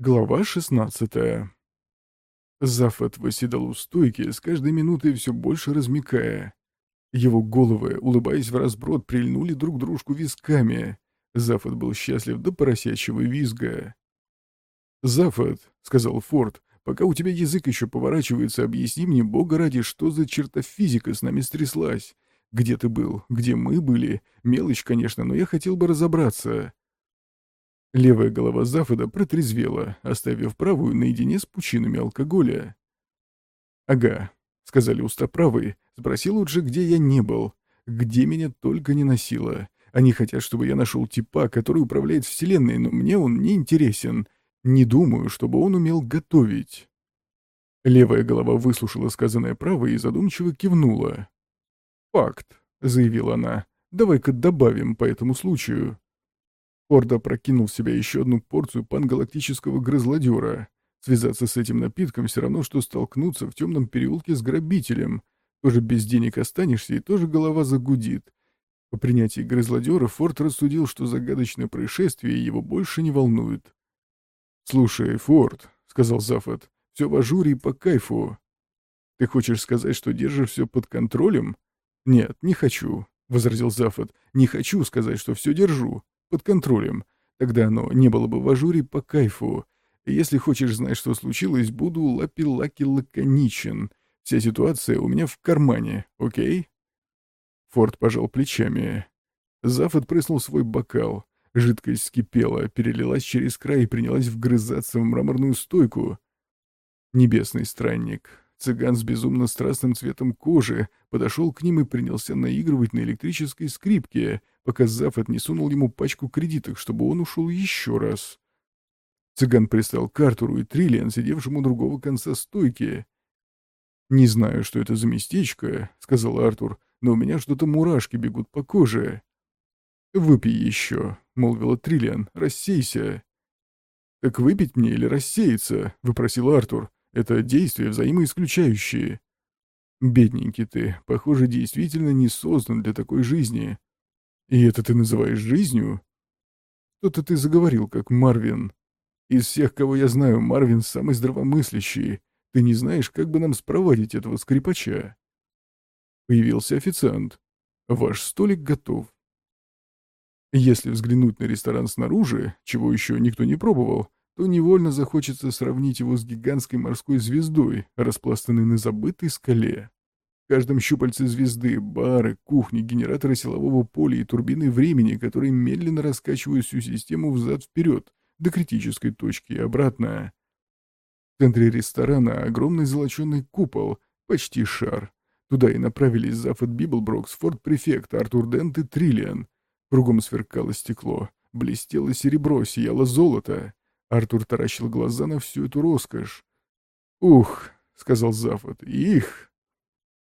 Глава 16 Зафот восседал у стойки, с каждой минутой все больше размякая. Его головы, улыбаясь в разброд, прильнули друг дружку висками. Зафот был счастлив до поросячьего визга. «Зафот», — сказал Форд, — «пока у тебя язык еще поворачивается, объясни мне, бога ради, что за черта физика с нами стряслась. Где ты был? Где мы были? Мелочь, конечно, но я хотел бы разобраться». Левая голова Зафода протрезвела, оставив правую наедине с пучинами алкоголя. «Ага», — сказали уста правые, — «спроси лучше, где я не был, где меня только не носило. Они хотят, чтобы я нашел типа, который управляет Вселенной, но мне он не интересен. Не думаю, чтобы он умел готовить». Левая голова выслушала сказанное правой и задумчиво кивнула. «Факт», — заявила она, — «давай-ка добавим по этому случаю». Орда прокинул в себя еще одну порцию пангалактического грызлодера. Связаться с этим напитком все равно, что столкнуться в темном переулке с грабителем. Тоже без денег останешься, и тоже голова загудит. По принятии грызлодера Форд рассудил, что загадочное происшествие его больше не волнует. «Слушай, Форд», — сказал Зафот, — «все в ажуре и по кайфу. Ты хочешь сказать, что держишь все под контролем?» «Нет, не хочу», — возразил Зафод. «Не хочу сказать, что все держу под контролем. Тогда оно не было бы в ажуре по кайфу. Если хочешь знать, что случилось, буду лапи-лаки лаконичен. Вся ситуация у меня в кармане, окей?» Форд пожал плечами. Зафод прыснул свой бокал. Жидкость скипела, перелилась через край и принялась вгрызаться в мраморную стойку. Небесный странник, цыган с безумно страстным цветом кожи, подошел к ним и принялся наигрывать на электрической скрипке — пока Зафот не сунул ему пачку кредиток, чтобы он ушел еще раз. Цыган пристал к Артуру и Триллиан, сидевшему другого конца стойки. «Не знаю, что это за местечко», — сказал Артур, — «но у меня что-то мурашки бегут по коже». «Выпей еще», — молвила Триллиан, — «рассейся». «Так выпить мне или рассеяться?» — выпросил Артур. «Это действия взаимоисключающие». «Бедненький ты, похоже, действительно не создан для такой жизни», и это ты называешь жизнью? Что-то ты заговорил, как Марвин. Из всех, кого я знаю, Марвин самый здравомыслящий. Ты не знаешь, как бы нам спровадить этого скрипача. Появился официант. Ваш столик готов. Если взглянуть на ресторан снаружи, чего еще никто не пробовал, то невольно захочется сравнить его с гигантской морской звездой, распластанной на забытой скале. Каждое щупальце звезды, бары, кухни, генераторы силового поля и турбины времени, которые медленно раскачивают всю систему взад-вперед, до критической точки и обратно. В центре ресторана огромный золоченый купол, почти шар. Туда и направились Зафод Библброкс, Форд Префект, Артур Дент и Триллиан. Кругом сверкало стекло, блестело серебро, сияло золото. Артур таращил глаза на всю эту роскошь. «Ух», — сказал Зафот, — «их!»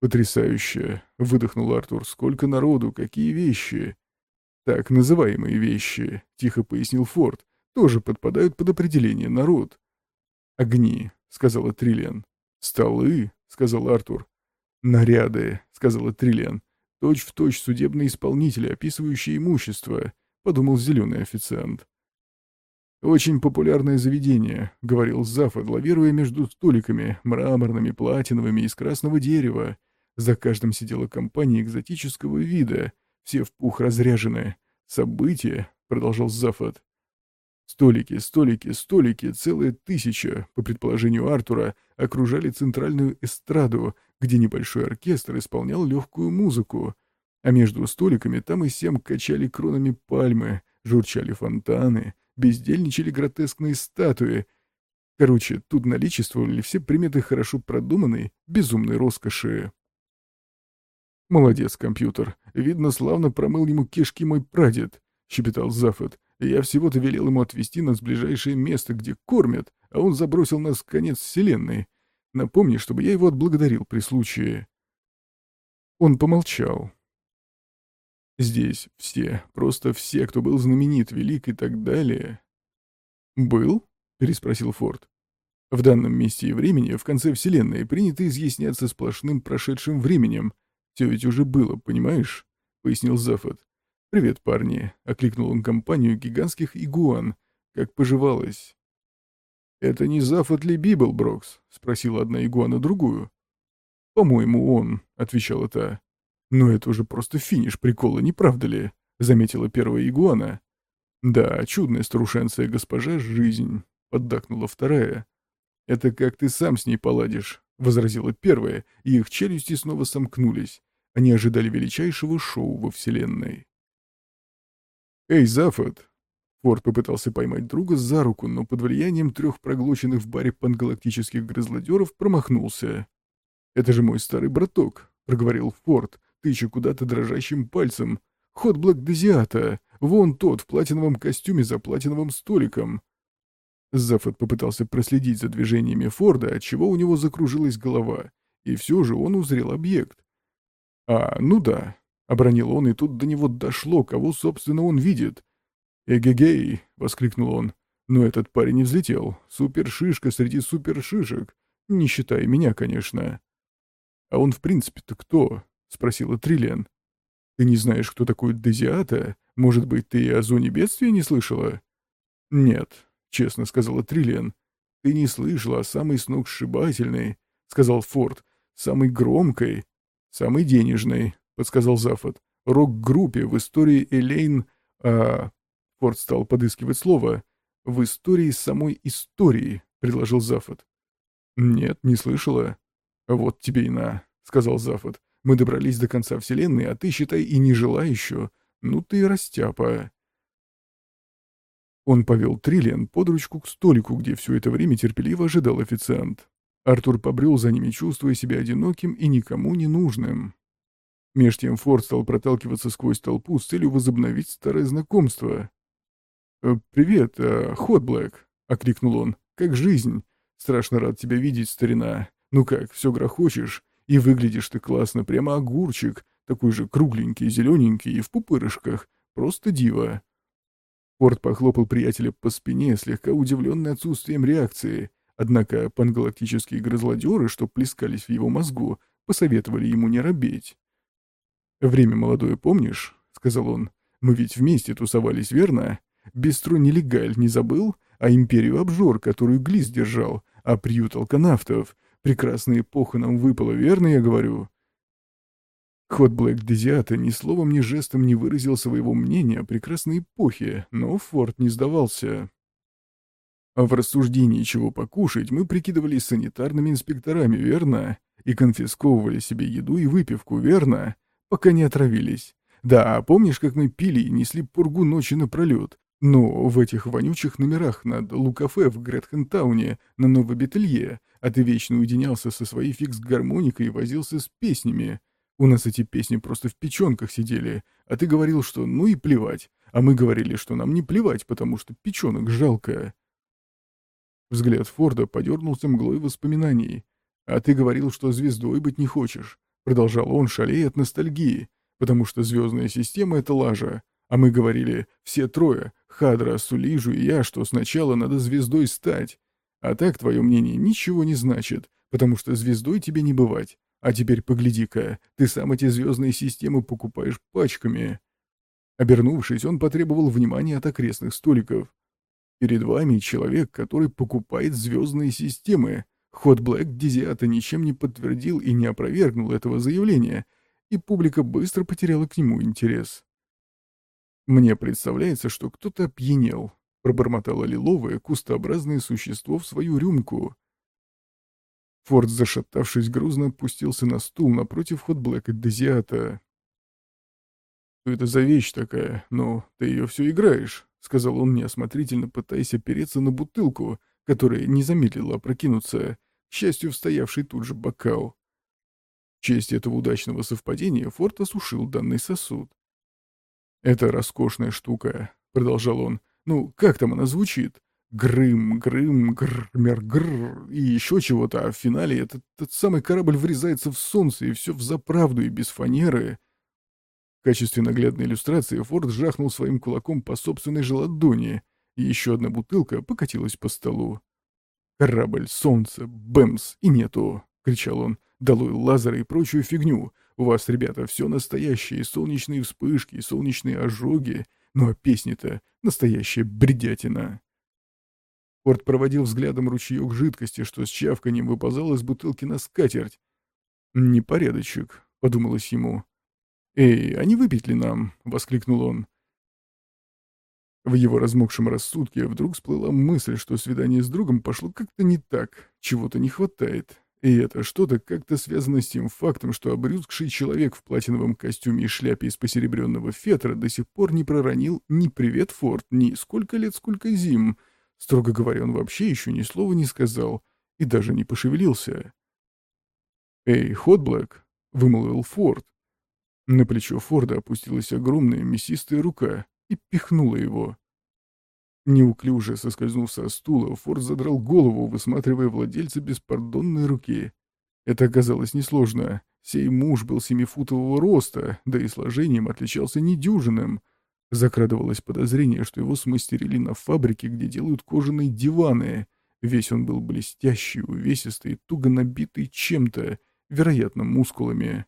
«Потрясающе!» — выдохнул Артур. «Сколько народу, какие вещи!» «Так называемые вещи», — тихо пояснил Форд, — «тоже подпадают под определение народ». «Огни», — сказала Триллиан. «Столы», — сказал Артур. «Наряды», — сказала Триллиан. «Точь-в-точь точь судебные исполнители, описывающие имущество», — подумал зеленый официант. «Очень популярное заведение», — говорил Зафа, лавируя между столиками, мраморными, платиновыми из красного дерева. За каждым сидела компания экзотического вида, все в пух разряжены. События, — продолжал Зафот. Столики, столики, столики, целая тысяча, по предположению Артура, окружали центральную эстраду, где небольшой оркестр исполнял легкую музыку. А между столиками там и сям качали кронами пальмы, журчали фонтаны, бездельничали гротескные статуи. Короче, тут наличествовали все приметы хорошо продуманной, безумной роскоши. «Молодец, компьютер. Видно, славно промыл ему кишки мой прадед», — щепетал Зафот. «Я всего-то велел ему отвезти нас в ближайшее место, где кормят, а он забросил нас в конец вселенной. Напомни, чтобы я его отблагодарил при случае». Он помолчал. «Здесь все, просто все, кто был знаменит, велик и так далее». «Был?» — переспросил Форд. «В данном месте и времени, в конце вселенной, принято изъясняться сплошным прошедшим временем, все ведь уже было, понимаешь?» — пояснил Зафот. «Привет, парни!» — окликнул он компанию гигантских игуан. «Как поживалось?» «Это не Зафот ли Библ, Брокс?» — спросила одна игуана другую. «По-моему, он», — отвечала та. «Но это уже просто финиш прикола, не правда ли?» — заметила первая игуана. «Да, чудная старушенция госпожа жизнь», — поддакнула вторая. «Это как ты сам с ней поладишь», — возразила первая, и их челюсти снова сомкнулись. Они ожидали величайшего шоу во Вселенной. «Эй, Зафот!» Форд попытался поймать друга за руку, но под влиянием трех проглоченных в баре пангалактических грызлодеров промахнулся. «Это же мой старый браток», — проговорил Форд, тыча куда-то дрожащим пальцем. «Ход Блэк Дезиата! Вон тот, в платиновом костюме за платиновым столиком!» Зафот попытался проследить за движениями Форда, отчего у него закружилась голова, и все же он узрел объект. «А, ну да», — обронил он, и тут до него дошло, кого, собственно, он видит. «Эгегей!» — воскликнул он. «Но этот парень не взлетел. Супершишка среди супершишек. Не считая меня, конечно». «А он в принципе-то кто?» — спросила Триллиан. «Ты не знаешь, кто такой Дезиата? Может быть, ты и о зоне бедствия не слышала?» «Нет», — честно сказала Триллиан. «Ты не слышала о самой сногсшибательной», — сказал Форд, — «самой громкой, самой денежной», — подсказал Зафот, — «рок-группе в истории Элейн...» а... Форд стал подыскивать слово. «В истории самой истории», — предложил Зафот. «Нет, не слышала». «Вот тебе и на», — сказал Зафот. «Мы добрались до конца Вселенной, а ты, считай, и не жила еще. Ну ты растяпа». Он повел Триллиан под ручку к столику, где все это время терпеливо ожидал официант. Артур побрел за ними, чувствуя себя одиноким и никому не нужным. Меж тем Форд стал проталкиваться сквозь толпу с целью возобновить старое знакомство. «Э, «Привет, э, Хот Блэк», — окликнул он. «Как жизнь? Страшно рад тебя видеть, старина. Ну как, все грохочешь? И выглядишь ты классно, прямо огурчик, такой же кругленький, зелененький и в пупырышках. Просто диво». Форд похлопал приятеля по спине, слегка удивленный отсутствием реакции. Однако пангалактические грызлодеры, что плескались в его мозгу, посоветовали ему не робеть. «Время молодое помнишь?» — сказал он. «Мы ведь вместе тусовались, верно? Бестро нелегаль, не забыл? А империю обжор, которую Глис держал, а приют алканавтов. Прекрасная эпоха нам выпала, верно я говорю?» Ход Блэк Дезиата ни словом, ни жестом не выразил своего мнения о прекрасной эпохе, но Форд не сдавался. А в рассуждении, чего покушать, мы прикидывались санитарными инспекторами, верно? И конфисковывали себе еду и выпивку, верно? Пока не отравились. Да, помнишь, как мы пили и несли пургу ночи напролет? Ну, в этих вонючих номерах над Лукафе в Гретхентауне на Новобетелье, а ты вечно уединялся со своей фикс-гармоникой и возился с песнями. У нас эти песни просто в печенках сидели, а ты говорил, что ну и плевать, а мы говорили, что нам не плевать, потому что печенок жалко. Взгляд Форда подернулся мглой воспоминаний. «А ты говорил, что звездой быть не хочешь», — продолжал он, шалея от ностальгии, «потому что звездная система — это лажа. А мы говорили, все трое, Хадра, Сулижу и я, что сначала надо звездой стать. А так твое мнение ничего не значит, потому что звездой тебе не бывать. А теперь погляди-ка, ты сам эти звездные системы покупаешь пачками». Обернувшись, он потребовал внимания от окрестных столиков. «Перед вами человек, который покупает звездные системы. Ход Блэк Дизиата ничем не подтвердил и не опровергнул этого заявления, и публика быстро потеряла к нему интерес». «Мне представляется, что кто-то опьянел», — пробормотало лиловое, кустообразное существо в свою рюмку. Форд, зашатавшись, грузно опустился на стул напротив Хотблэка Дезиата. «Что это за вещь такая? Ну, ты ее все играешь», — сказал он неосмотрительно, пытаясь опереться на бутылку, которая не замедлила опрокинуться, к счастью, встоявший тут же бокал. В честь этого удачного совпадения Форд осушил данный сосуд. «Это роскошная штука», — продолжал он. «Ну, как там она звучит? Грым, грым, грмер, гр и еще чего-то, а в финале этот, этот самый корабль врезается в солнце, и все в заправду и без фанеры. В качестве наглядной иллюстрации Форд жахнул своим кулаком по собственной же ладони, и еще одна бутылка покатилась по столу. «Корабль, солнце, бэмс, и нету!» — кричал он. «Долой лазеры и прочую фигню! У вас, ребята, все настоящее, солнечные вспышки, солнечные ожоги, ну а песни-то настоящая бредятина!» Форд проводил взглядом ручеек жидкости, что с чавканием выползал из бутылки на скатерть. «Непорядочек», — подумалось ему. «Эй, а не выпить ли нам?» — воскликнул он. В его размокшем рассудке вдруг всплыла мысль, что свидание с другом пошло как-то не так, чего-то не хватает. И это что-то как-то связано с тем фактом, что обрюзгший человек в платиновом костюме и шляпе из посеребренного фетра до сих пор не проронил ни «Привет, Форд», ни «Сколько лет, сколько зим». Строго говоря, он вообще еще ни слова не сказал и даже не пошевелился. «Эй, Хотблэк», — вымолвил Форд. На плечо Форда опустилась огромная мясистая рука и пихнула его. Неуклюже соскользнув со стула, Форд задрал голову, высматривая владельца беспардонной руки. Это оказалось несложно. Сей муж был семифутового роста, да и сложением отличался недюжинным. Закрадывалось подозрение, что его смастерили на фабрике, где делают кожаные диваны. Весь он был блестящий, увесистый, туго набитый чем-то, вероятно, мускулами.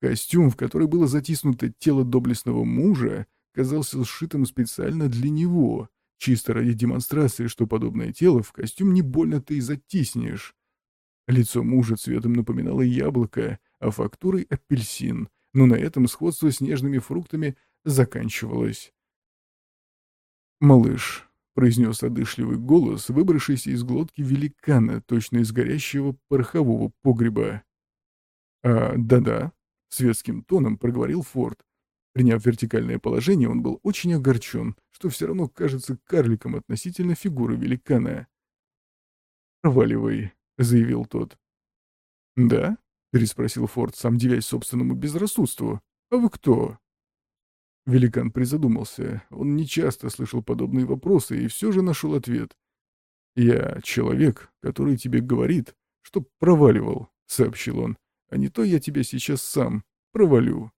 Костюм, в который было затиснуто тело доблестного мужа, казался сшитым специально для него, чисто ради демонстрации, что подобное тело в костюм не больно ты и затиснешь. Лицо мужа цветом напоминало яблоко, а фактурой — апельсин, но на этом сходство с нежными фруктами заканчивалось. «Малыш», — произнес одышливый голос, выбравшийся из глотки великана, точно из горящего порохового погреба. «А, да-да», — светским тоном проговорил Форд, Приняв вертикальное положение, он был очень огорчен, что все равно кажется карликом относительно фигуры великана. «Проваливай», — заявил тот. «Да?» — переспросил Форд, сам девясь собственному безрассудству. «А вы кто?» Великан призадумался. Он нечасто слышал подобные вопросы и все же нашел ответ. «Я человек, который тебе говорит, что проваливал», — сообщил он. «А не то я тебя сейчас сам провалю».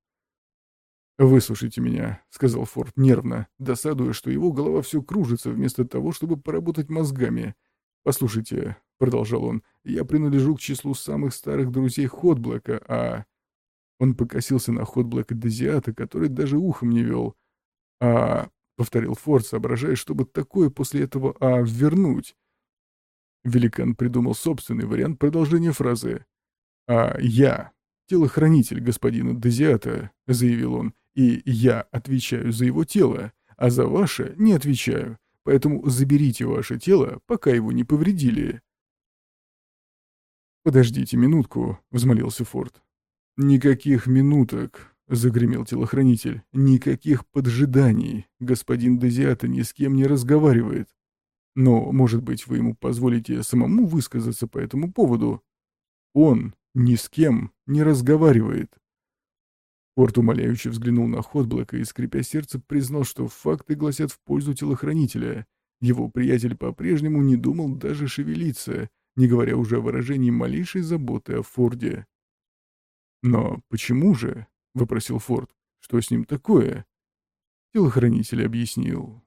«Выслушайте меня», — сказал Форд нервно, досадуя, что его голова все кружится вместо того, чтобы поработать мозгами. «Послушайте», — продолжал он, — «я принадлежу к числу самых старых друзей Ходблэка, а...» Он покосился на Ходблэка Дезиата, который даже ухом не вел. «А...» — повторил Форд, соображая, чтобы такое после этого «а» вернуть. Великан придумал собственный вариант продолжения фразы. «А я, телохранитель господина Дезиата», — заявил он, и я отвечаю за его тело, а за ваше не отвечаю. Поэтому заберите ваше тело, пока его не повредили. «Подождите минутку», — взмолился Форд. «Никаких минуток», — загремел телохранитель. «Никаких поджиданий. Господин Дезиата ни с кем не разговаривает. Но, может быть, вы ему позволите самому высказаться по этому поводу? Он ни с кем не разговаривает». Порт умоляюще взглянул на Хотблэка и, скрипя сердце, признал, что факты гласят в пользу телохранителя. Его приятель по-прежнему не думал даже шевелиться, не говоря уже о выражении малейшей заботы о Форде. «Но почему же?» — вопросил Форд. «Что с ним такое?» Телохранитель объяснил.